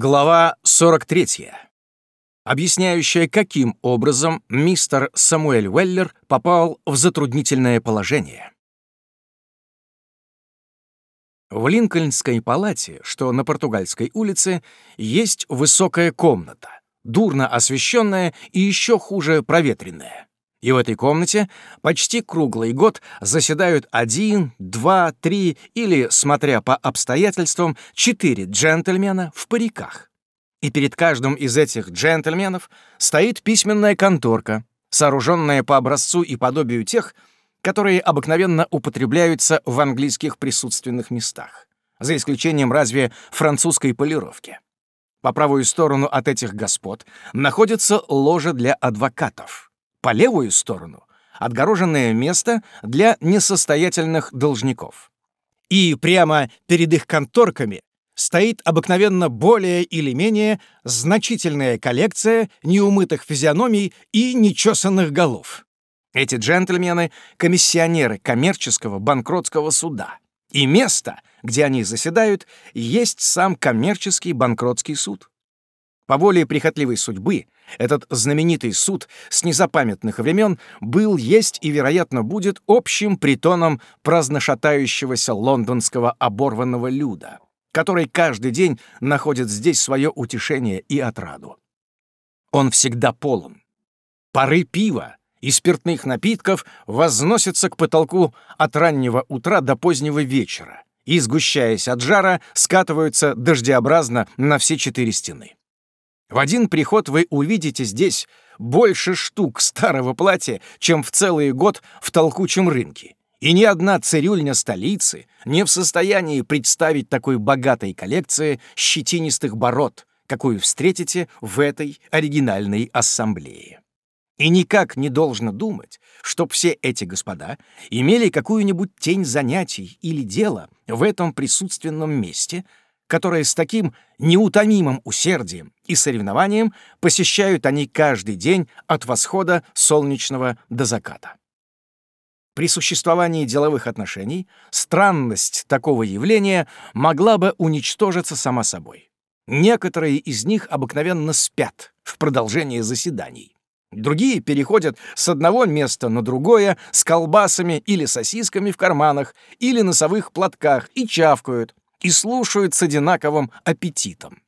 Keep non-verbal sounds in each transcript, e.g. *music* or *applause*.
Глава 43. Объясняющая, каким образом мистер Самуэль Уэллер попал в затруднительное положение. В Линкольнской палате, что на Португальской улице, есть высокая комната, дурно освещенная и еще хуже проветренная. И в этой комнате почти круглый год заседают один, два, три или, смотря по обстоятельствам, четыре джентльмена в париках. И перед каждым из этих джентльменов стоит письменная конторка, сооруженная по образцу и подобию тех, которые обыкновенно употребляются в английских присутственных местах, за исключением разве французской полировки. По правую сторону от этих господ находится ложа для адвокатов — по левую сторону — отгороженное место для несостоятельных должников. И прямо перед их конторками стоит обыкновенно более или менее значительная коллекция неумытых физиономий и нечесанных голов. Эти джентльмены — комиссионеры коммерческого банкротского суда. И место, где они заседают, есть сам коммерческий банкротский суд. По воле прихотливой судьбы этот знаменитый суд с незапамятных времен был, есть и, вероятно, будет общим притоном праздношатающегося лондонского оборванного люда, который каждый день находит здесь свое утешение и отраду. Он всегда полон. Пары пива и спиртных напитков возносятся к потолку от раннего утра до позднего вечера и, сгущаясь от жара, скатываются дождеобразно на все четыре стены. В один приход вы увидите здесь больше штук старого платья, чем в целый год в толкучем рынке. И ни одна цирюльня столицы не в состоянии представить такой богатой коллекции щетинистых бород, какую встретите в этой оригинальной ассамблее. И никак не должно думать, чтоб все эти господа имели какую-нибудь тень занятий или дела в этом присутственном месте — которое с таким неутомимым усердием и соревнованием посещают они каждый день от восхода солнечного до заката. При существовании деловых отношений странность такого явления могла бы уничтожиться сама собой. Некоторые из них обыкновенно спят в продолжении заседаний. Другие переходят с одного места на другое с колбасами или сосисками в карманах или носовых платках и чавкают, и слушают с одинаковым аппетитом.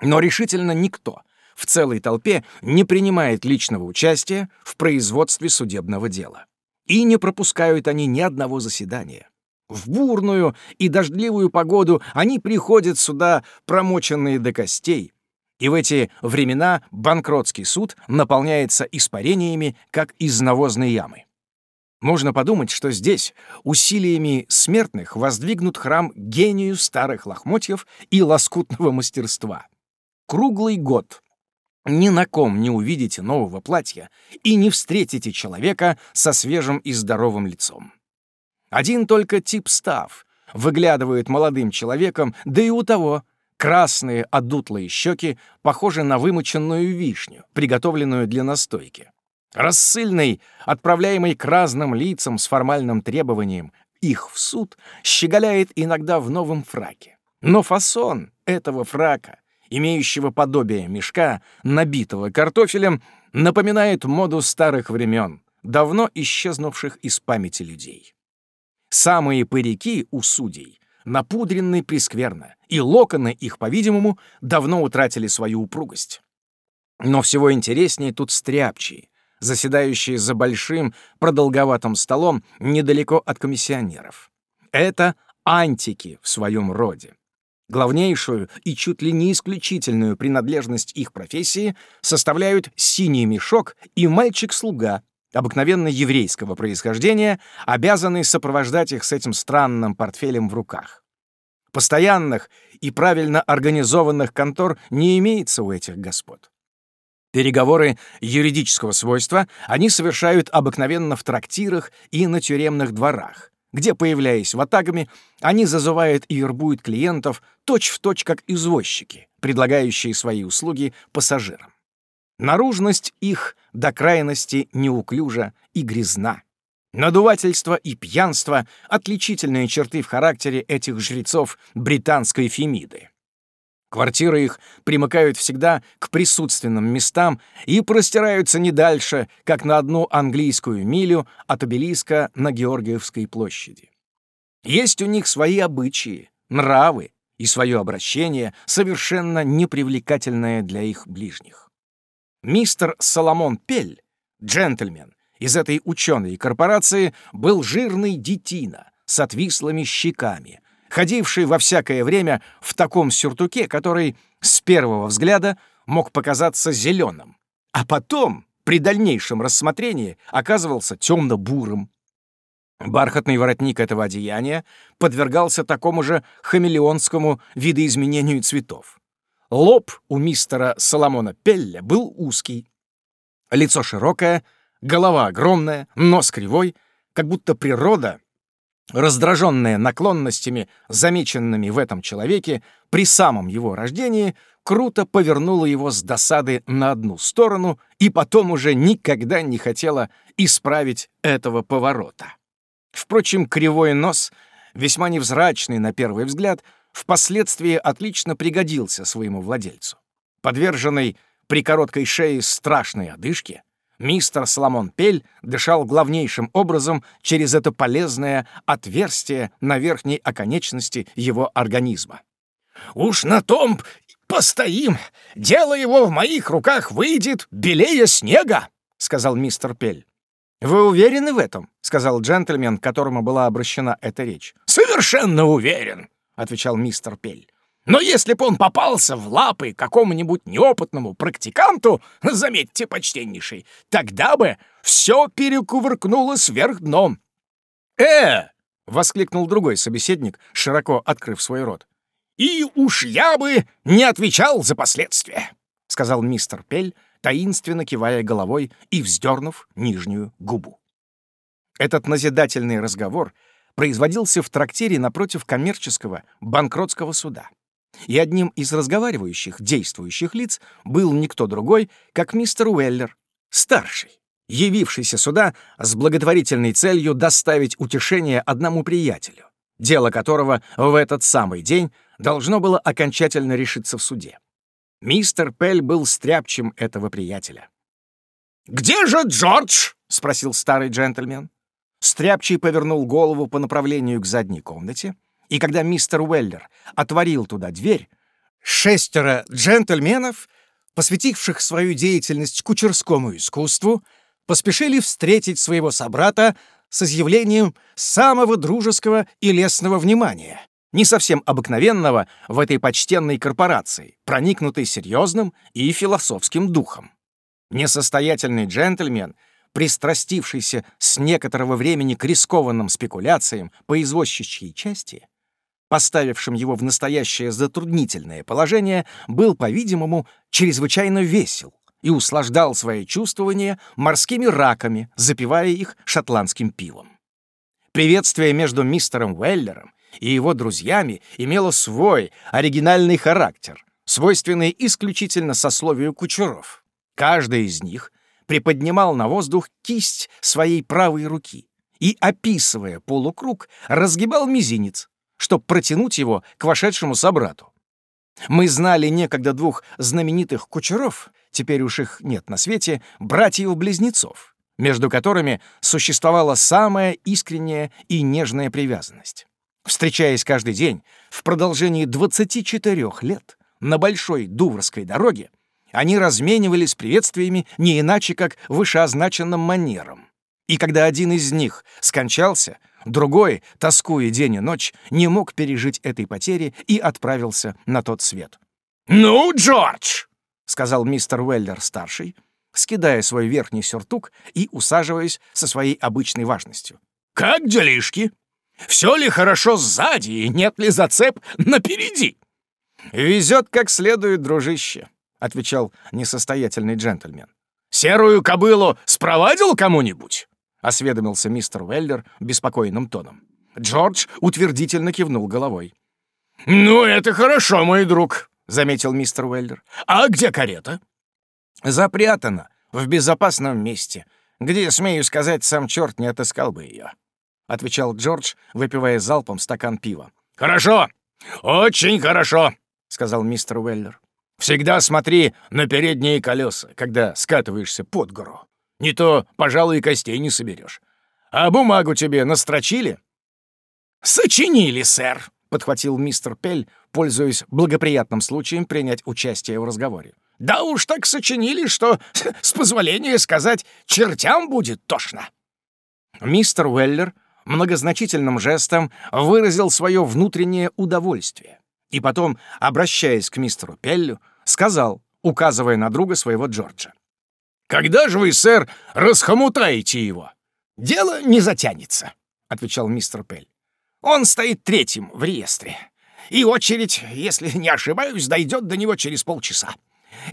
Но решительно никто в целой толпе не принимает личного участия в производстве судебного дела. И не пропускают они ни одного заседания. В бурную и дождливую погоду они приходят сюда, промоченные до костей, и в эти времена банкротский суд наполняется испарениями, как из навозной ямы. Можно подумать, что здесь усилиями смертных воздвигнут храм гению старых лохмотьев и лоскутного мастерства. Круглый год ни на ком не увидите нового платья и не встретите человека со свежим и здоровым лицом. Один только тип став выглядывает молодым человеком, да и у того красные одутлые щеки похожи на вымоченную вишню, приготовленную для настойки. Рассыльный, отправляемый к разным лицам с формальным требованием их в суд, щеголяет иногда в новом фраке. Но фасон этого фрака, имеющего подобие мешка, набитого картофелем, напоминает моду старых времен, давно исчезнувших из памяти людей. Самые парики у судей напудрены прескверно, и локоны их, по-видимому, давно утратили свою упругость. Но всего интереснее тут стряпчие, заседающие за большим продолговатым столом недалеко от комиссионеров. Это антики в своем роде. Главнейшую и чуть ли не исключительную принадлежность их профессии составляют синий мешок и мальчик-слуга, обыкновенно еврейского происхождения, обязанный сопровождать их с этим странным портфелем в руках. Постоянных и правильно организованных контор не имеется у этих господ. Переговоры юридического свойства они совершают обыкновенно в трактирах и на тюремных дворах, где, появляясь ватагами, они зазывают и вербуют клиентов точь-в-точь точь как извозчики, предлагающие свои услуги пассажирам. Наружность их до крайности неуклюжа и грязна. Надувательство и пьянство — отличительные черты в характере этих жрецов британской Фемиды. Квартиры их примыкают всегда к присутственным местам и простираются не дальше, как на одну английскую милю от обелиска на Георгиевской площади. Есть у них свои обычаи, нравы и свое обращение, совершенно непривлекательное для их ближних. Мистер Соломон Пель, джентльмен, из этой ученой корпорации был жирный детина с отвислыми щеками, ходивший во всякое время в таком сюртуке, который с первого взгляда мог показаться зеленым, а потом, при дальнейшем рассмотрении, оказывался темно-бурым. Бархатный воротник этого одеяния подвергался такому же хамелеонскому видоизменению цветов. Лоб у мистера Соломона Пелля был узкий. Лицо широкое, голова огромная, нос кривой, как будто природа раздраженная наклонностями, замеченными в этом человеке, при самом его рождении, круто повернула его с досады на одну сторону и потом уже никогда не хотела исправить этого поворота. Впрочем, кривой нос, весьма невзрачный на первый взгляд, впоследствии отлично пригодился своему владельцу. Подверженный при короткой шее страшной одышке, Мистер Соломон Пель дышал главнейшим образом через это полезное отверстие на верхней оконечности его организма. «Уж на том постоим! Дело его в моих руках выйдет белее снега!» — сказал мистер Пель. «Вы уверены в этом?» — сказал джентльмен, к которому была обращена эта речь. «Совершенно уверен!» — отвечал мистер Пель. Но если бы он попался в лапы какому-нибудь неопытному практиканту, заметьте, почтеннейший, тогда бы все перекувыркнулось вверх дном. «Э!» — воскликнул другой собеседник, широко открыв свой рот. «И уж я бы не отвечал за последствия», — сказал мистер Пель, таинственно кивая головой и вздернув нижнюю губу. Этот назидательный разговор производился в трактире напротив коммерческого банкротского суда и одним из разговаривающих, действующих лиц был никто другой, как мистер Уэллер, старший, явившийся сюда с благотворительной целью доставить утешение одному приятелю, дело которого в этот самый день должно было окончательно решиться в суде. Мистер Пель был стряпчем этого приятеля. «Где же Джордж?» — спросил старый джентльмен. Стряпчий повернул голову по направлению к задней комнате, и когда мистер Уэллер отворил туда дверь, шестеро джентльменов, посвятивших свою деятельность кучерскому искусству, поспешили встретить своего собрата с изъявлением самого дружеского и лестного внимания, не совсем обыкновенного в этой почтенной корпорации, проникнутой серьезным и философским духом. Несостоятельный джентльмен, пристрастившийся с некоторого времени к рискованным спекуляциям по извозчичьей части, поставившим его в настоящее затруднительное положение, был, по-видимому, чрезвычайно весел и услаждал свои чувствования морскими раками, запивая их шотландским пивом. Приветствие между мистером Уэллером и его друзьями имело свой оригинальный характер, свойственный исключительно сословию кучеров. Каждый из них приподнимал на воздух кисть своей правой руки и, описывая полукруг, разгибал мизинец, чтобы протянуть его к вошедшему собрату. Мы знали некогда двух знаменитых кучеров, теперь уж их нет на свете, братьев-близнецов, между которыми существовала самая искренняя и нежная привязанность. Встречаясь каждый день в продолжении 24 лет на большой Дуврской дороге, они разменивались приветствиями не иначе, как вышеозначенным манером. И когда один из них скончался, Другой, тоскуя день и ночь, не мог пережить этой потери и отправился на тот свет. «Ну, Джордж!» — сказал мистер Уэллер-старший, скидая свой верхний сюртук и усаживаясь со своей обычной важностью. «Как делишки? Все ли хорошо сзади и нет ли зацеп напереди?» «Везет как следует, дружище», — отвечал несостоятельный джентльмен. «Серую кобылу спровадил кому-нибудь?» Осведомился мистер Уэллер беспокойным тоном. Джордж утвердительно кивнул головой. «Ну, это хорошо, мой друг», — заметил мистер Уэллер. «А где карета?» «Запрятана в безопасном месте, где, смею сказать, сам черт не отыскал бы ее», — отвечал Джордж, выпивая залпом стакан пива. «Хорошо, очень хорошо», — сказал мистер Уэллер. «Всегда смотри на передние колеса, когда скатываешься под гору. Не то, пожалуй, костей не соберешь. А бумагу тебе настрочили?» «Сочинили, сэр», — подхватил мистер Пель, пользуясь благоприятным случаем принять участие в разговоре. «Да уж так сочинили, что, с позволения сказать, чертям будет тошно». Мистер Уэллер многозначительным жестом выразил свое внутреннее удовольствие и потом, обращаясь к мистеру Пеллю, сказал, указывая на друга своего Джорджа. «Когда же вы, сэр, расхомутаете его?» «Дело не затянется», — отвечал мистер Пель. «Он стоит третьим в реестре, и очередь, если не ошибаюсь, дойдет до него через полчаса.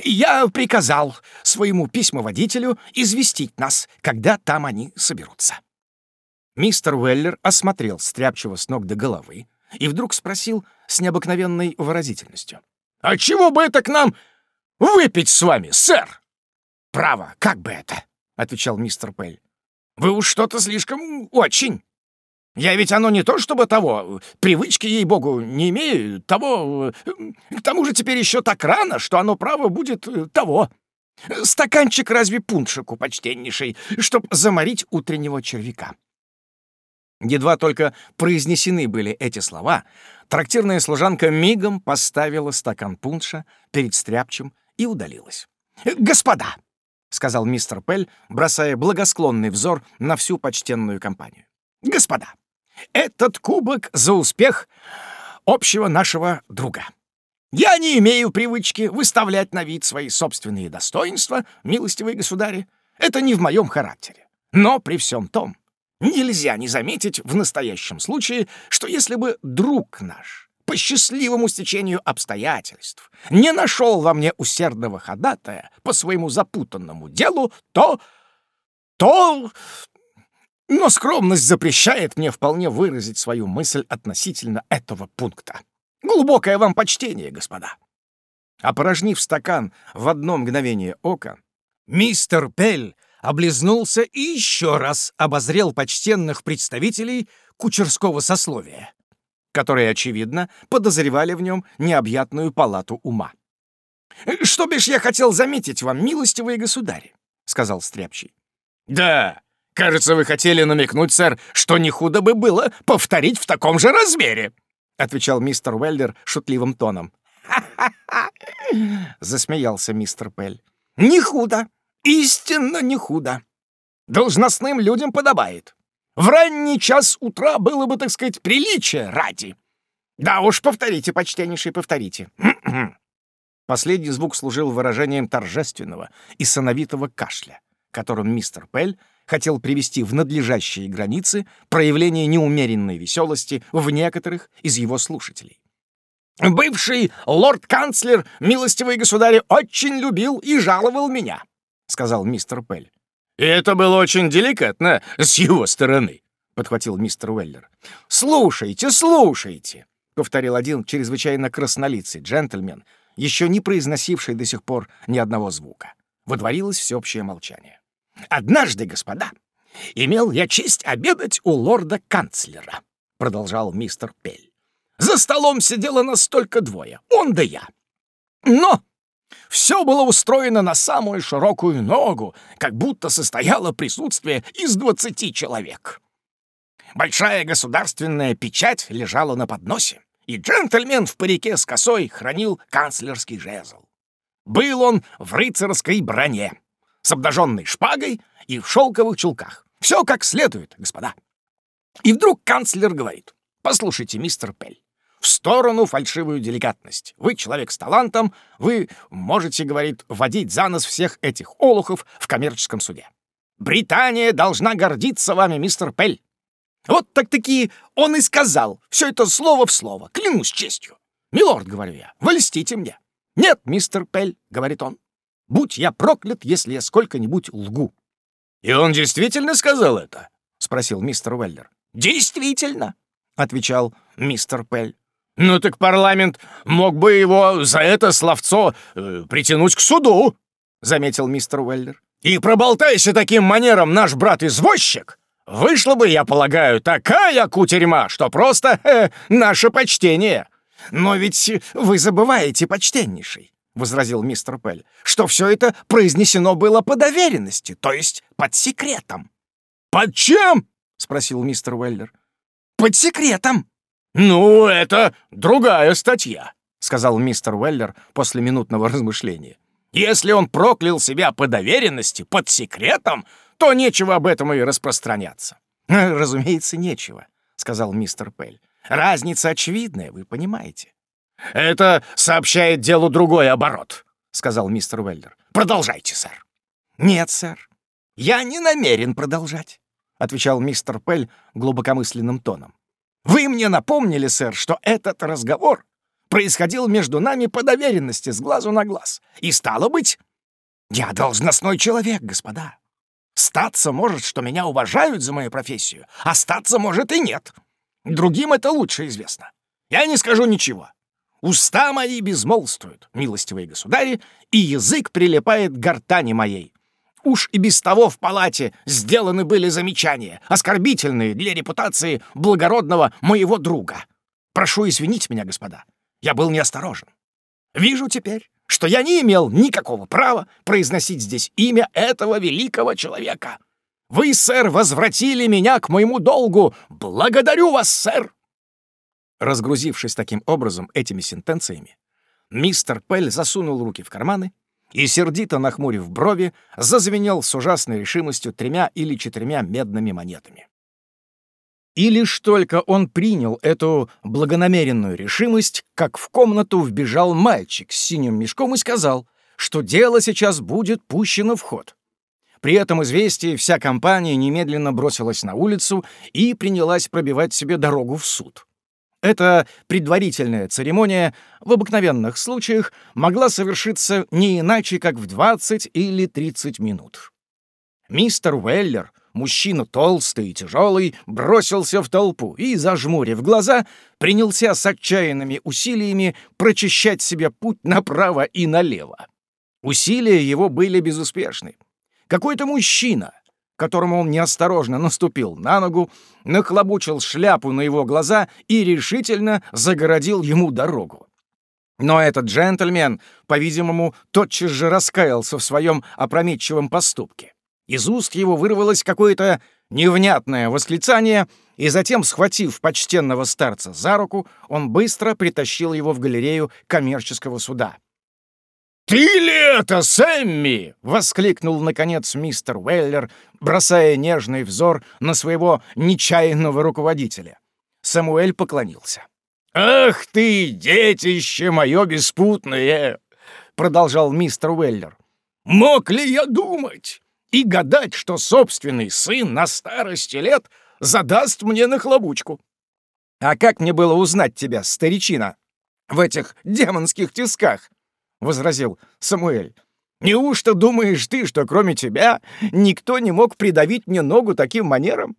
Я приказал своему письмоводителю известить нас, когда там они соберутся». Мистер Уэллер осмотрел Стряпчего с ног до головы и вдруг спросил с необыкновенной выразительностью. «А чего бы это к нам выпить с вами, сэр?» «Право, как бы это?» — отвечал мистер Пель. «Вы уж что-то слишком очень. Я ведь оно не то чтобы того, привычки, ей-богу, не имею, того... К тому же теперь еще так рано, что оно, право, будет э, того. Стаканчик разве пуншику, почтеннейший, чтоб заморить утреннего червяка». Едва только произнесены были эти слова, трактирная служанка мигом поставила стакан пунша перед стряпчем и удалилась. «Господа!» — сказал мистер Пель, бросая благосклонный взор на всю почтенную компанию. «Господа, этот кубок за успех общего нашего друга. Я не имею привычки выставлять на вид свои собственные достоинства, милостивые государи. Это не в моем характере. Но при всем том, Нельзя не заметить в настоящем случае, что если бы друг наш по счастливому стечению обстоятельств не нашел во мне усердного ходатая по своему запутанному делу, то... то... Но скромность запрещает мне вполне выразить свою мысль относительно этого пункта. Глубокое вам почтение, господа. Опорожнив стакан в одно мгновение ока, мистер Пель облизнулся и еще раз обозрел почтенных представителей кучерского сословия, которые, очевидно, подозревали в нем необъятную палату ума. «Что бишь я хотел заметить вам, милостивые государи?» — сказал Стряпчий. «Да, кажется, вы хотели намекнуть, сэр, что не худо бы было повторить в таком же размере», — отвечал мистер Уэллер шутливым тоном. «Ха-ха-ха!» — засмеялся мистер Пель. «Не худо, Истинно не худо. Должностным людям подобает. В ранний час утра было бы, так сказать, приличие ради. Да уж, повторите, почтеннейший, повторите. *clears throat* Последний звук служил выражением торжественного и сановитого кашля, которым мистер Пель хотел привести в надлежащие границы проявление неумеренной веселости в некоторых из его слушателей. «Бывший лорд-канцлер, милостивый государь, очень любил и жаловал меня сказал мистер Пель. «И это было очень деликатно с его стороны», — подхватил мистер Уэллер. «Слушайте, слушайте», — повторил один чрезвычайно краснолицый джентльмен, еще не произносивший до сих пор ни одного звука. Водворилось всеобщее молчание. «Однажды, господа, имел я честь обедать у лорда-канцлера», — продолжал мистер Пель. «За столом сидело нас только двое, он да я. Но все было устроено на самую широкую ногу, как будто состояло присутствие из двадцати человек. Большая государственная печать лежала на подносе, и джентльмен в парике с косой хранил канцлерский жезл. Был он в рыцарской броне, с обнаженной шпагой и в шелковых чулках. Все как следует, господа. И вдруг канцлер говорит, «Послушайте, мистер Пель, в сторону фальшивую деликатность. Вы человек с талантом, вы можете, говорит, водить за нос всех этих олухов в коммерческом суде. Британия должна гордиться вами, мистер Пель. Вот так-таки он и сказал, все это слово в слово, клянусь честью. «Милорд», — говорю я, — «вы льстите мне». «Нет, мистер Пель», — говорит он, — «будь я проклят, если я сколько-нибудь лгу». «И он действительно сказал это?» — спросил мистер Уэллер. «Действительно», — отвечал мистер Пель. «Ну так парламент мог бы его за это словцо э, притянуть к суду», — заметил мистер Уэллер. «И проболтайся таким манером наш брат-извозчик, вышла бы, я полагаю, такая кутерьма, что просто *laughs* э, наше почтение. «Но ведь вы забываете, почтеннейший», — возразил мистер Пель, «что все это произнесено было по доверенности, то есть под секретом». «Под чем?» — спросил мистер Уэллер. «Под секретом». «Ну, это другая статья», — сказал мистер Уэллер после минутного размышления. «Если он проклял себя по доверенности, под секретом, то нечего об этом и распространяться». «Разумеется, нечего», — сказал мистер Пель. «Разница очевидная, вы понимаете». «Это сообщает делу другой оборот», — сказал мистер Уэллер. «Продолжайте, сэр». «Нет, сэр, я не намерен продолжать», — отвечал мистер Пель глубокомысленным тоном. «Вы мне напомнили, сэр, что этот разговор происходил между нами по доверенности с глазу на глаз. И стало быть, я должностной человек, господа. Статься может, что меня уважают за мою профессию, а статься может и нет. Другим это лучше известно. Я не скажу ничего. Уста мои безмолвствуют, милостивые государи, и язык прилипает к гортани моей. Уж и без того в палате сделаны были замечания, оскорбительные для репутации благородного моего друга. Прошу извинить меня, господа. Я был неосторожен. Вижу теперь, что я не имел никакого права произносить здесь имя этого великого человека. Вы, сэр, возвратили меня к моему долгу. Благодарю вас, сэр!» Разгрузившись таким образом этими сентенциями, мистер Пель засунул руки в карманы и, сердито нахмурив брови, зазвенел с ужасной решимостью тремя или четырьмя медными монетами. И лишь только он принял эту благонамеренную решимость, как в комнату вбежал мальчик с синим мешком и сказал, что дело сейчас будет пущено в ход. При этом известии вся компания немедленно бросилась на улицу и принялась пробивать себе дорогу в суд. Эта предварительная церемония в обыкновенных случаях могла совершиться не иначе, как в 20 или 30 минут. Мистер Уэллер — мужчина толстый и тяжелый, бросился в толпу и, зажмурив глаза, принялся с отчаянными усилиями прочищать себе путь направо и налево. Усилия его были безуспешны. Какой-то мужчина, которому он неосторожно наступил на ногу, нахлобучил шляпу на его глаза и решительно загородил ему дорогу. Но этот джентльмен, по-видимому, тотчас же раскаялся в своем опрометчивом поступке. Из уст его вырвалось какое-то невнятное восклицание, и затем, схватив почтенного старца за руку, он быстро притащил его в галерею коммерческого суда. «Ты ли это, Сэмми?» — воскликнул, наконец, мистер Уэллер, бросая нежный взор на своего нечаянного руководителя. Самуэль поклонился. «Ах ты, детище мое беспутное!» — продолжал мистер Уэллер. «Мог ли я думать, и гадать, что собственный сын на старости лет задаст мне нахлобучку. «А как мне было узнать тебя, старичина, в этих демонских тисках?» — возразил Самуэль. «Неужто думаешь ты, что кроме тебя никто не мог придавить мне ногу таким манером?»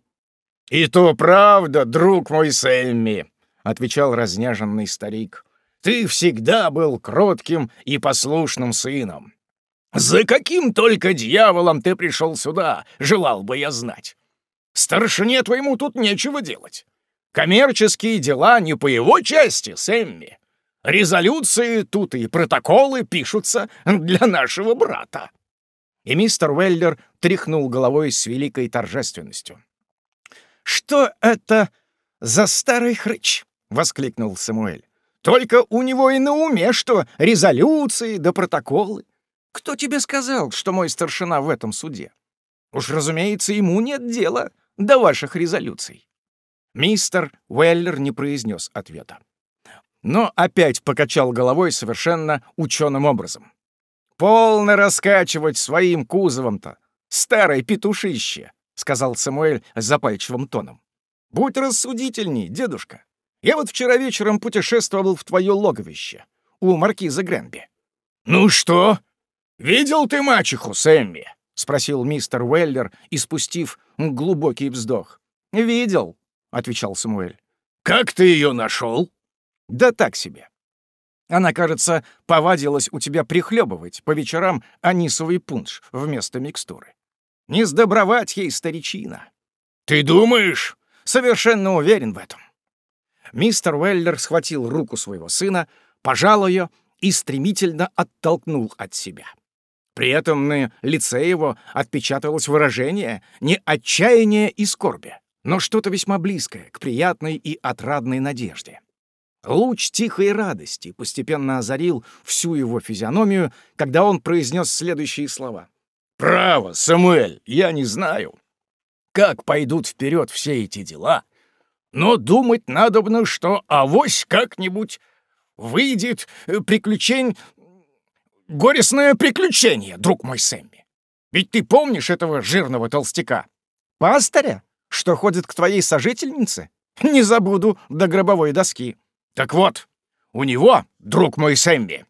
«И то правда, друг мой Сэмми», — отвечал разнеженный старик. «Ты всегда был кротким и послушным сыном. «За каким только дьяволом ты пришел сюда, желал бы я знать. Старшине твоему тут нечего делать. Коммерческие дела не по его части, Сэмми. Резолюции тут и протоколы пишутся для нашего брата». И мистер Уэллер тряхнул головой с великой торжественностью. «Что это за старый хрыч?» — воскликнул Самуэль. «Только у него и на уме, что резолюции да протоколы. Кто тебе сказал, что мой старшина в этом суде? Уж, разумеется, ему нет дела до ваших резолюций. Мистер Уэллер не произнес ответа. Но опять покачал головой совершенно ученым образом. «Полно раскачивать своим кузовом-то, старое петушище», — сказал Самуэль запальчивым тоном. «Будь рассудительней, дедушка. Я вот вчера вечером путешествовал в твое логовище у маркиза Гренби». «Ну что?» «Видел ты мачеху, Сэмми?» — спросил мистер Уэллер, испустив глубокий вздох. «Видел», — отвечал Самуэль. «Как ты ее нашел?» «Да так себе. Она, кажется, повадилась у тебя прихлебывать по вечерам анисовый пунш вместо микстуры. Не сдобровать ей старичина». «Ты думаешь?» «Совершенно уверен в этом». Мистер Уэллер схватил руку своего сына, пожал ее и стремительно оттолкнул от себя. При этом на лице его отпечаталось выражение не отчаяния и скорби, но что-то весьма близкое к приятной и отрадной надежде. Луч тихой радости постепенно озарил всю его физиономию, когда он произнес следующие слова. «Право, Самуэль, я не знаю, как пойдут вперед все эти дела, но думать надобно, что авось как-нибудь выйдет э, приключень... горестное приключение, друг мой Сэмми. Ведь ты помнишь этого жирного толстяка? Пастыря, что ходит к твоей сожительнице? Не забуду до гробовой доски. Так вот, у него, друг мой Сэмми,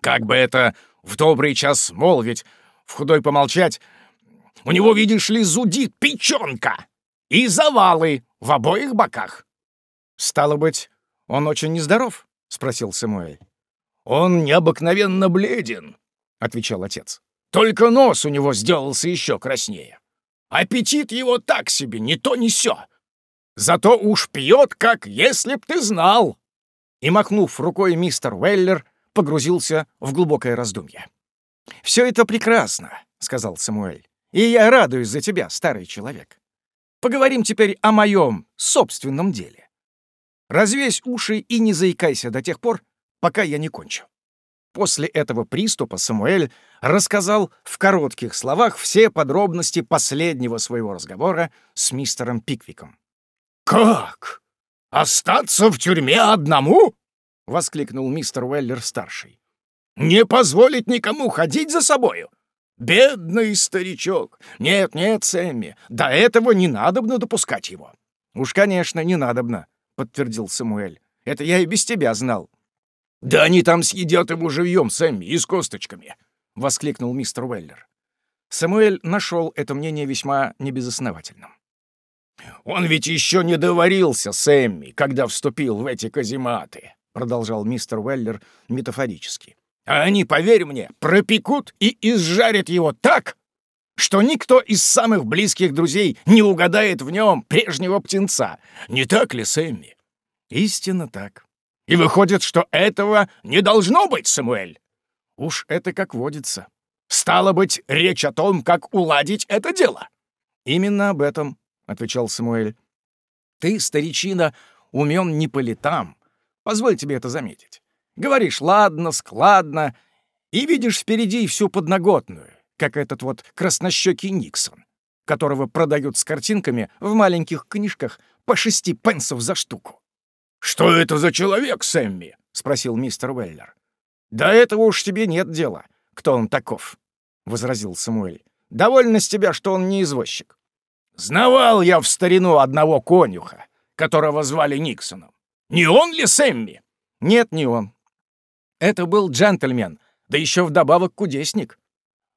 как бы это в добрый час молвить, в худой помолчать, у него, видишь ли, зудит печенка и завалы в обоих боках. Стало быть, он очень нездоров? — спросил Самуэль. «Он необыкновенно бледен», — отвечал отец. «Только нос у него сделался еще краснее. Аппетит его так себе, не то не сё. Зато уж пьет, как если б ты знал». И, махнув рукой, мистер Уэллер погрузился в глубокое раздумье. «Все это прекрасно», — сказал Самуэль. «И я радуюсь за тебя, старый человек. Поговорим теперь о моем собственном деле. Развесь уши и не заикайся до тех пор, пока я не кончу». После этого приступа Самуэль рассказал в коротких словах все подробности последнего своего разговора с мистером Пиквиком. «Как? Остаться в тюрьме одному?» — воскликнул мистер Уэллер-старший. «Не позволить никому ходить за собою? Бедный старичок! Нет, нет, Сэмми, до этого не надобно допускать его». «Уж, конечно, не надобно», — подтвердил Самуэль. «Это я и без тебя знал». «Да они там съедят его живьем, Сэмми, и с косточками!» — воскликнул мистер Уэллер. Самуэль нашел это мнение весьма небезосновательным. «Он ведь еще не доварился, Сэмми, когда вступил в эти казематы», — продолжал мистер Уэллер метафорически. «А они, поверь мне, пропекут и изжарят его так, что никто из самых близких друзей не угадает в нем прежнего птенца. Не так ли, Сэмми? Истинно так. И выходит, что этого не должно быть, Самуэль. Уж это как водится. Стало быть, речь о том, как уладить это дело. Именно об этом, — отвечал Самуэль. Ты, старичина, умен не по летам. Позволь тебе это заметить. Говоришь ладно, складно, и видишь впереди всю подноготную как этот вот краснощекий Никсон, которого продают с картинками в маленьких книжках по шести пенсов за штуку. «Что это за человек, Сэмми?» — спросил мистер Уэллер. «Да этого уж тебе нет дела, кто он таков», — возразил Самуэль. «Довольно с тебя, что он не извозчик». «Знавал я в старину одного конюха, которого звали Никсоном. Не он ли Сэмми?» «Нет, не он. Это был джентльмен, да еще вдобавок кудесник.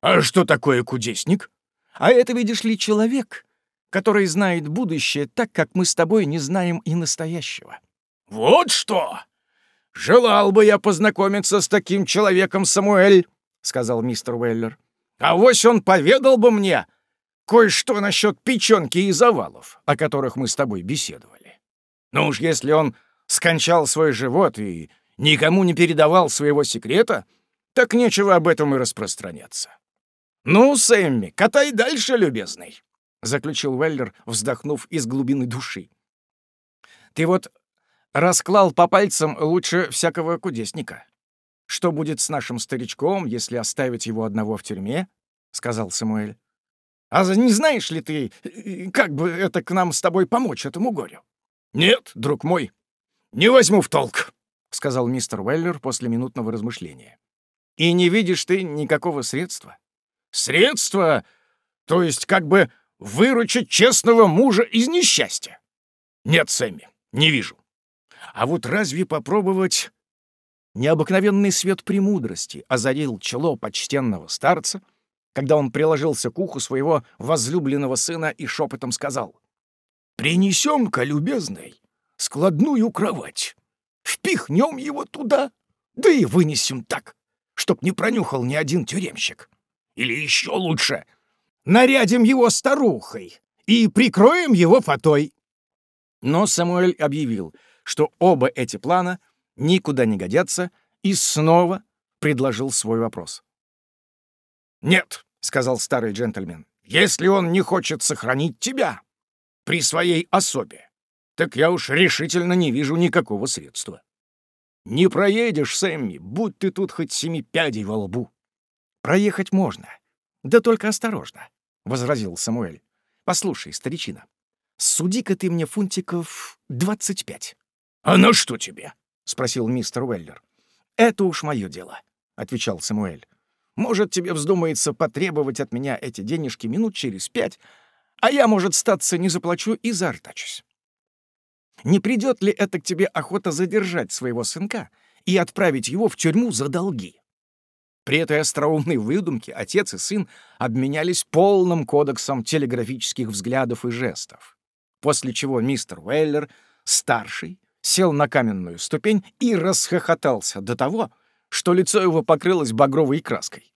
«А что такое кудесник?» «А это, видишь ли, человек, который знает будущее так, как мы с тобой не знаем и настоящего». «Вот что! Желал бы я познакомиться с таким человеком, Самуэль», — сказал мистер Уэллер. «А вось он поведал бы мне кое-что насчет печенки и завалов, о которых мы с тобой беседовали. Ну уж если он скончал свой живот и никому не передавал своего секрета, так нечего об этом и распространяться. «Ну, Сэмми, катай дальше, любезный», — заключил Веллер, вздохнув из глубины души. «Ты вот расклал по пальцам лучше всякого кудесника. Что будет с нашим старичком, если оставить его одного в тюрьме?» — сказал Самуэль. «А не знаешь ли ты, как бы это к нам с тобой помочь этому горю?» «Нет, друг мой, не возьму в толк», — сказал мистер Уэллер после минутного размышления. «И не видишь ты никакого средства?» Средства, то есть как бы выручить честного мужа из несчастья? Нет, Сэмми, не вижу. А вот разве попробовать... Необыкновенный свет премудрости озарил чело почтенного старца, когда он приложился к уху своего возлюбленного сына и шепотом сказал «Принесем-ка, любезный, складную кровать, впихнем его туда, да и вынесем так, чтоб не пронюхал ни один тюремщик. Или еще лучше, нарядим его старухой и прикроем его фатой. Но Самуэль объявил, что оба эти плана никуда не годятся, и снова предложил свой вопрос. «Нет», — сказал старый джентльмен, — «если он не хочет сохранить тебя при своей особе, так я уж решительно не вижу никакого средства. Не проедешь, Сэмми, будь ты тут хоть семи пядей во лбу». «Проехать можно, да только осторожно», — возразил Самуэль. «Послушай, старичина, суди-ка ты мне фунтиков двадцать пять». «А на что тебе?» — спросил мистер Уэллер. «Это уж мое дело», — отвечал Самуэль. «Может, тебе вздумается потребовать от меня эти денежки минут через пять, а я, может, статься не заплачу и заортачусь. Не придет ли это к тебе охота задержать своего сынка и отправить его в тюрьму за долги?» При этой остроумной выдумке отец и сын обменялись полным кодексом телеграфических взглядов и жестов, после чего мистер Уэллер, старший, сел на каменную ступень и расхохотался до того, что лицо его покрылось багровой краской.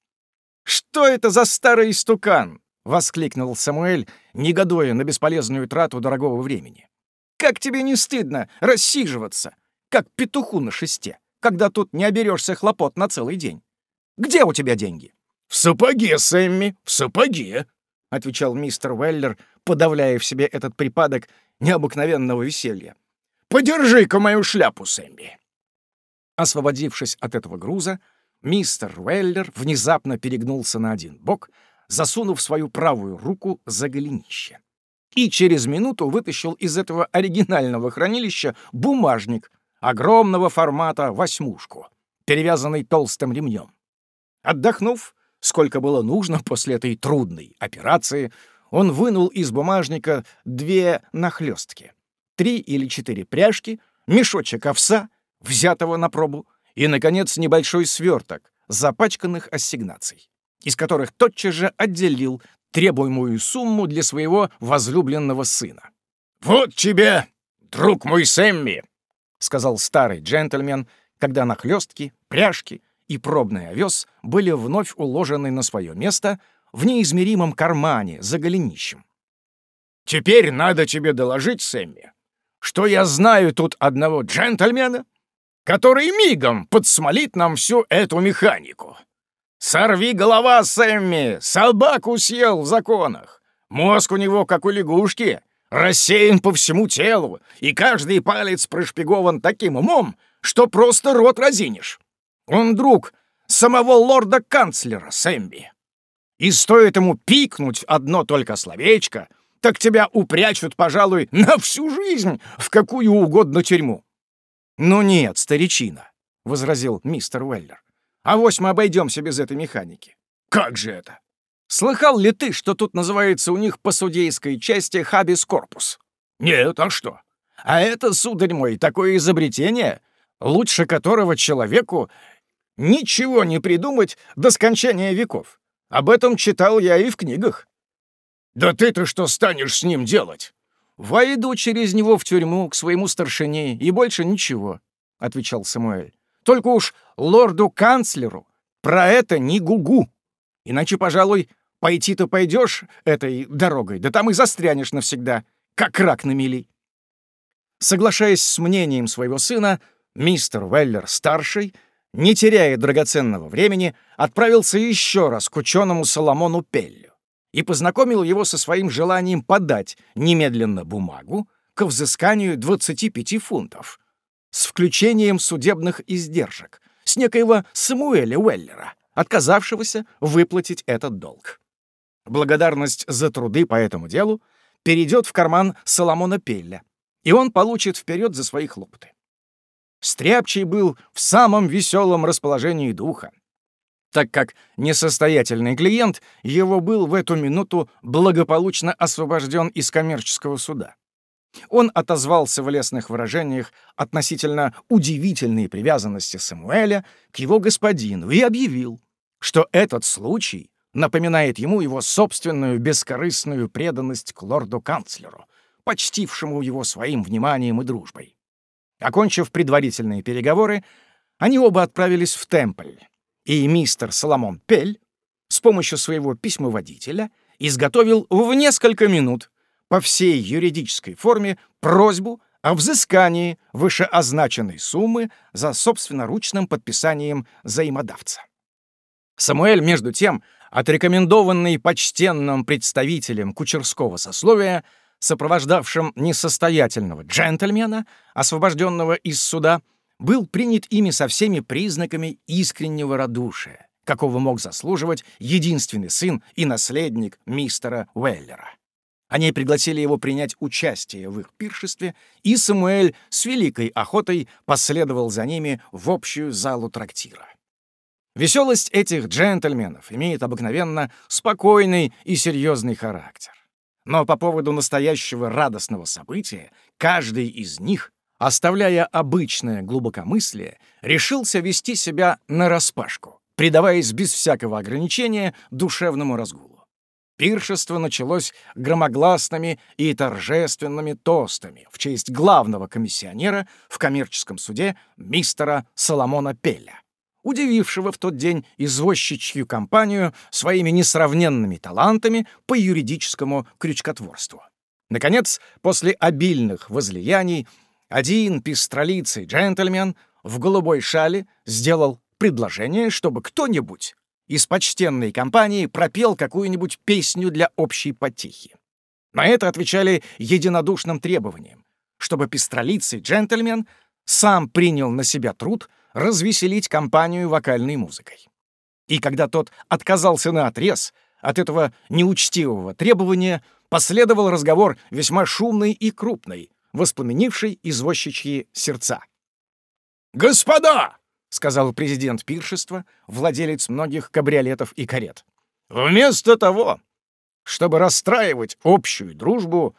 «Что это за старый стукан?» — воскликнул Самуэль, негодуя на бесполезную трату дорогого времени. «Как тебе не стыдно рассиживаться, как петуху на шесте, когда тут не оберешься хлопот на целый день? Где у тебя деньги?» «В сапоге, Сэмми, в сапоге», — отвечал мистер Уэллер, подавляя в себе этот припадок необыкновенного веселья. Подержи-ка мою шляпу, Сэмби!» Освободившись от этого груза, мистер Уэллер внезапно перегнулся на один бок, засунув свою правую руку за голенище. И через минуту вытащил из этого оригинального хранилища бумажник огромного формата восьмушку, перевязанный толстым ремнем. Отдохнув, сколько было нужно после этой трудной операции, он вынул из бумажника две нахлёстки — три или четыре пряжки, мешочек овса, взятого на пробу, и, наконец, небольшой сверток запачканных ассигнаций, из которых тотчас же отделил требуемую сумму для своего возлюбленного сына. «Вот тебе, друг мой Сэмми!» — сказал старый джентльмен, когда нахлёстки, пряжки и пробный овес были вновь уложены на свое место в неизмеримом кармане за голенищем. «Теперь надо тебе доложить, Сэмми, что я знаю тут одного джентльмена, который мигом подсмолит нам всю эту механику. Сорви голова, Сэмми, собаку съел в законах. Мозг у него, как у лягушки, рассеян по всему телу, и каждый палец прошпигован таким умом, что просто рот разинешь. Он друг самого лорда-канцлера Сэмби. И стоит ему пикнуть одно только словечко — так тебя упрячут, пожалуй, на всю жизнь в какую угодно тюрьму». «Ну нет, старичина», — возразил мистер Уэллер. «Авось мы обойдемся без этой механики». «Как же это?» «Слыхал ли ты, что тут называется у них по судейской части хабис корпус?» «Нет, а что?» «А это, сударь мой, такое изобретение, лучше которого человеку ничего не придумать до скончания веков. Об этом читал я и в книгах. «Да ты-то что станешь с ним делать?» «Войду через него в тюрьму к своему старшине, и больше ничего», — отвечал Самуэль. «Только уж лорду-канцлеру про это не гугу. Иначе, пожалуй, пойти-то пойдешь этой дорогой, да там и застрянешь навсегда, как рак на мели». Соглашаясь с мнением своего сына, мистер Веллер-старший, не теряя драгоценного времени, отправился еще раз к ученому Соломону Пеллю и познакомил его со своим желанием подать немедленно бумагу к взысканию 25 фунтов с включением судебных издержек с некоего Самуэля Уэллера, отказавшегося выплатить этот долг. Благодарность за труды по этому делу перейдет в карман Соломона Пелля, и он получит вперед за свои хлопоты. Стряпчий был в самом веселом расположении духа так как несостоятельный клиент его был в эту минуту благополучно освобожден из коммерческого суда. Он отозвался в лесных выражениях относительно удивительной привязанности Самуэля к его господину и объявил, что этот случай напоминает ему его собственную бескорыстную преданность к лорду-канцлеру, почтившему его своим вниманием и дружбой. Окончив предварительные переговоры, они оба отправились в Темпль, и мистер Соломон Пель с помощью своего письмоводителя изготовил в несколько минут по всей юридической форме просьбу о взыскании вышеозначенной суммы за собственноручным подписанием взаимодавца. Самуэль, между тем, отрекомендованный почтенным представителем кучерского сословия, сопровождавшим несостоятельного джентльмена, освобожденного из суда, был принят ими со всеми признаками искреннего радушия, какого мог заслуживать единственный сын и наследник мистера Уэллера. Они пригласили его принять участие в их пиршестве, и Самуэль с великой охотой последовал за ними в общую залу трактира. Веселость этих джентльменов имеет обыкновенно спокойный и серьезный характер. Но по поводу настоящего радостного события каждый из них, оставляя обычное глубокомыслие, решился вести себя нараспашку, предаваясь без всякого ограничения душевному разгулу. Пиршество началось громогласными и торжественными тостами в честь главного комиссионера в коммерческом суде мистера Соломона Пеля, удивившего в тот день извозчичью компанию своими несравненными талантами по юридическому крючкотворству. Наконец, после обильных возлияний, один пестролицый джентльмен в голубой шале сделал предложение, чтобы кто-нибудь из почтенной компании пропел какую-нибудь песню для общей потехи. На это отвечали единодушным требованием, чтобы пестролицый джентльмен сам принял на себя труд развеселить компанию вокальной музыкой. И когда тот отказался на отрез от этого неучтивого требования, последовал разговор весьма шумный и крупный, воспламенивший извозчичьи сердца. «Господа!» — сказал президент пиршества, владелец многих кабриолетов и карет. «Вместо того, чтобы расстраивать общую дружбу,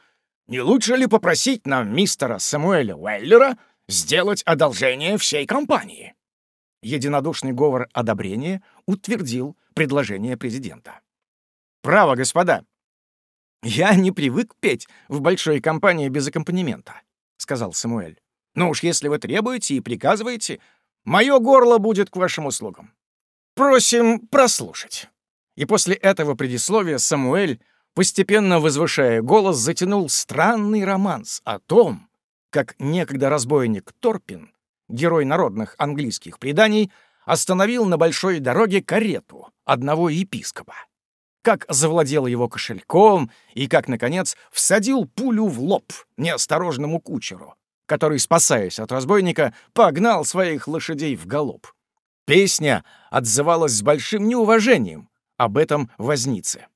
не лучше ли попросить нам мистера Самуэля Уэллера сделать одолжение всей компании?» Единодушный говор одобрения утвердил предложение президента. «Право, господа, я не привык петь в большой компании без аккомпанемента», — сказал Самуэль. «Но уж если вы требуете и приказываете, Мое горло будет к вашим услугам. Просим прослушать». И после этого предисловия Самуэль, постепенно возвышая голос, затянул странный романс о том, как некогда разбойник Торпин, герой народных английских преданий, остановил на большой дороге карету одного епископа, как завладел его кошельком и как, наконец, всадил пулю в лоб неосторожному кучеру, который, спасаясь от разбойника, погнал своих лошадей в галоп. Песня отзывалась с большим неуважением об этом вознице.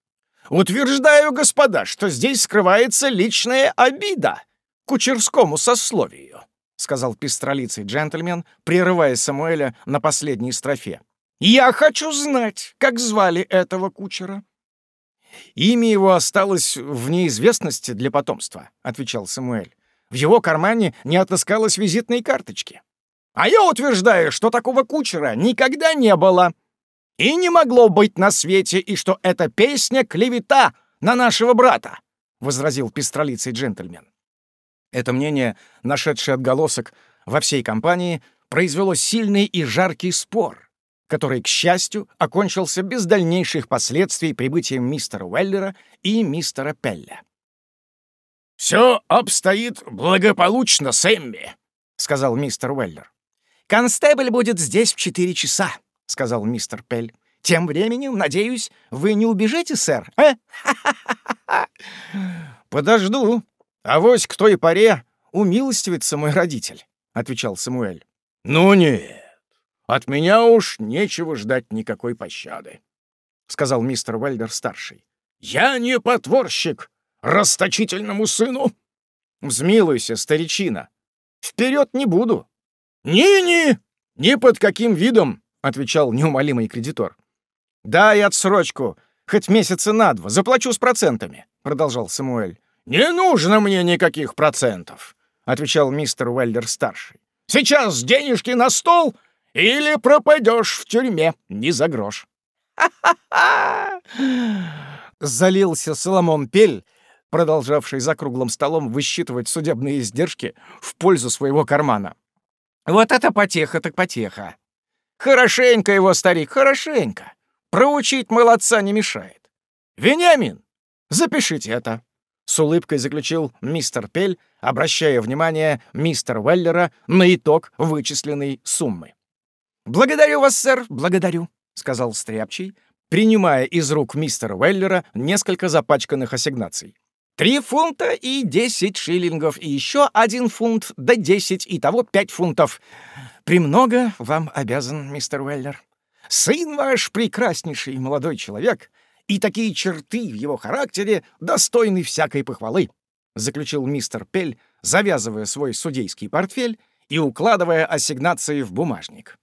«Утверждаю, господа, что здесь скрывается личная обида кучерскому сословию», — сказал пестролицый джентльмен, прерывая Самуэля на последней строфе. «Я хочу знать, как звали этого кучера». «Имя его осталось в неизвестности для потомства», — отвечал Самуэль. В его кармане не отыскалось визитной карточки. А я утверждаю, что такого кучера никогда не было. И не могло быть на свете, и что эта песня — клевета на нашего брата, — возразил пестролицый джентльмен. Это мнение, нашедшее отголосок во всей компании, произвело сильный и жаркий спор, который, к счастью, окончился без дальнейших последствий прибытием мистера Уэллера и мистера Пелля. «Все обстоит благополучно, Сэмми», — сказал мистер Уэллер. «Констебль будет здесь в четыре часа», — сказал мистер Пель. «Тем временем, надеюсь, вы не убежите, сэр, а?» «Подожду. Авось к той поре умилостивится мой родитель», — отвечал Самуэль. «Ну нет, от меня уж нечего ждать никакой пощады», — сказал мистер Уэллер-старший. «Я не потворщик расточительному сыну? Взмилуйся, старичина. Вперед не буду. Ни-ни, ни под каким видом, отвечал неумолимый кредитор. Дай отсрочку, хоть месяца на два, заплачу с процентами, продолжал Самуэль. Не нужно мне никаких процентов, отвечал мистер Уэллер-старший. Сейчас денежки на стол или пропадешь в тюрьме не за грош. «Ха-ха-ха!» — залился Соломон Пель, продолжавший за круглым столом высчитывать судебные издержки в пользу своего кармана. «Вот это потеха так потеха! Хорошенько его, старик, хорошенько! Проучить молодца не мешает! Вениамин, запишите это! С улыбкой заключил мистер Пель, обращая внимание мистера Уэллера на итог вычисленной суммы. «Благодарю вас, сэр, благодарю», — сказал Стряпчий, принимая из рук мистера Уэллера несколько запачканных ассигнаций. «Три фунта и десять шиллингов, и еще один фунт, да десять, и того пять фунтов. Премного вам обязан, мистер Уэллер. Сын ваш прекраснейший молодой человек, и такие черты в его характере достойны всякой похвалы», — заключил мистер Пель, завязывая свой судейский портфель и укладывая ассигнации в бумажник.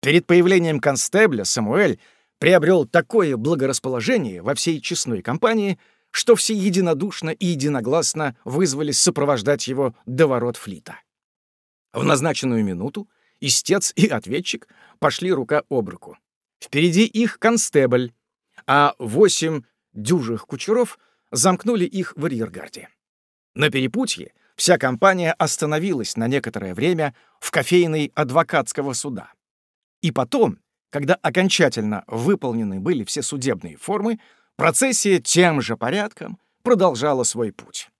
Перед появлением констебля Самуэль приобрел такое благорасположение во всей честной компании, что все единодушно и единогласно вызвались сопровождать его до ворот флита. В назначенную минуту истец и ответчик пошли рука об руку. Впереди их констебль, а восемь дюжих кучеров замкнули их в арьергарде. На перепутье вся компания остановилась на некоторое время в кофейной адвокатского суда. И потом, когда окончательно выполнены были все судебные формы, процессия тем же порядком продолжала свой путь.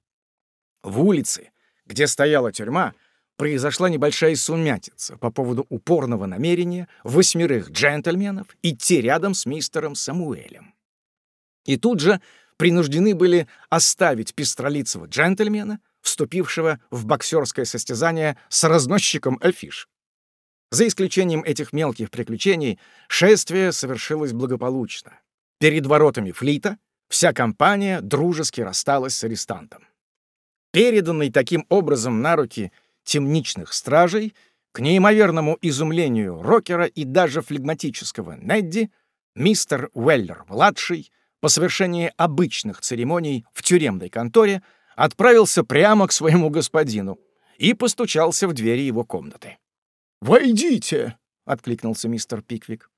В улице, где стояла тюрьма, произошла небольшая сумятица по поводу упорного намерения восьмерых джентльменов идти рядом с мистером Самуэлем. И тут же принуждены были оставить пестролицего джентльмена, вступившего в боксерское состязание с разносчиком афиш. За исключением этих мелких приключений, шествие совершилось благополучно. Перед воротами флита вся компания дружески рассталась с арестантом. Переданный таким образом на руки темничных стражей, к неимоверному изумлению Рокера и даже флегматического Недди, мистер Уэллер-младший по совершении обычных церемоний в тюремной конторе отправился прямо к своему господину и постучался в двери его комнаты. «Войдите!» — откликнулся мистер Пиквик.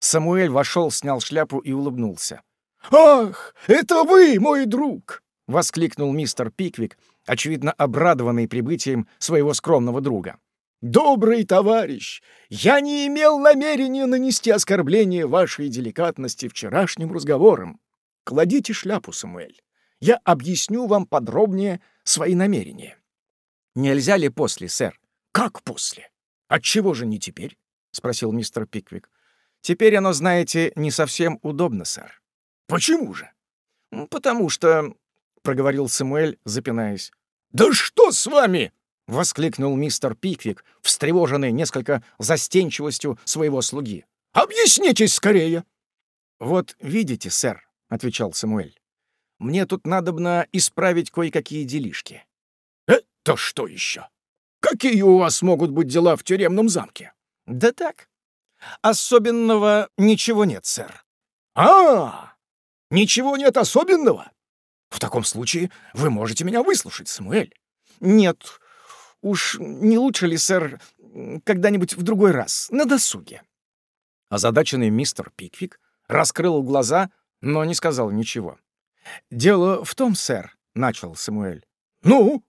Самуэль вошел, снял шляпу и улыбнулся. «Ах, это вы, мой друг!» — воскликнул мистер Пиквик, очевидно обрадованный прибытием своего скромного друга. «Добрый товарищ, я не имел намерения нанести оскорбление вашей деликатности вчерашним разговором. Кладите шляпу, Самуэль. Я объясню вам подробнее свои намерения». «Нельзя ли после, сэр?» «Как после? Отчего же не теперь?» — спросил мистер Пиквик. «Теперь оно, знаете, не совсем удобно, сэр». «Почему же?» «Потому что...» — проговорил Самуэль, запинаясь. «Да что с вами?» — воскликнул мистер Пиквик, встревоженный несколько застенчивостью своего слуги. «Объяснитесь скорее!» «Вот видите, сэр», — отвечал Самуэль, — «мне тут надобно исправить кое-какие делишки». «Это что еще? Какие у вас могут быть дела в тюремном замке?» «Да так. Особенного ничего нет, сэр». «А, -а, -а ничего нет особенного? В таком случае вы можете меня выслушать, Самуэль. Нет, уж не лучше ли, сэр, когда-нибудь в другой раз, на досуге? Озадаченный мистер Пиквик раскрыл глаза, но не сказал ничего. «Дело в том, сэр», — начал Самуэль. «Ну?»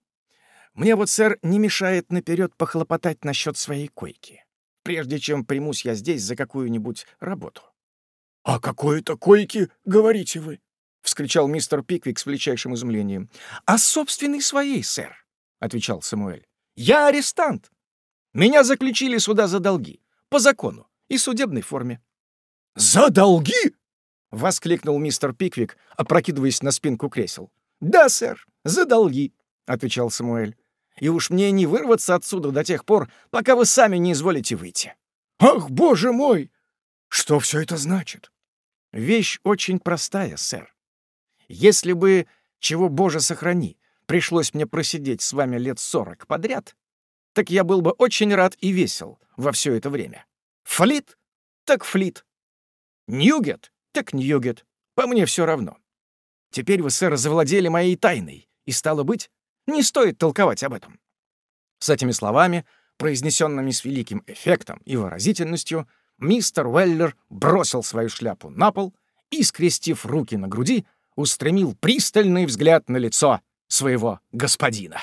«Мне вот, сэр, не мешает наперед похлопотать насчет своей койки, прежде чем примусь я здесь за какую-нибудь работу». «А какой это койки, говорите вы?» — вскричал мистер Пиквик с величайшим изумлением. «А собственной своей, сэр», — отвечал Самуэль. «Я арестант. Меня заключили сюда за долги, по закону и судебной форме». «За долги?» — воскликнул мистер Пиквик, опрокидываясь на спинку кресел. «Да, сэр, за долги», — отвечал Самуэль. «И уж мне не вырваться отсюда до тех пор, пока вы сами не изволите выйти». «Ах, боже мой! Что все это значит?» «Вещь очень простая, сэр. Если бы, чего боже сохрани, пришлось мне просидеть с вами лет сорок подряд, так я был бы очень рад и весел во все это время. Флит? Так флит. Ньюгет? Так Ньюгет. По мне все равно. Теперь вы, сэр, завладели моей тайной, и, стало быть, не стоит толковать об этом». С этими словами, произнесенными с великим эффектом и выразительностью, мистер Уэллер бросил свою шляпу на пол и, скрестив руки на груди, устремил пристальный взгляд на лицо своего господина.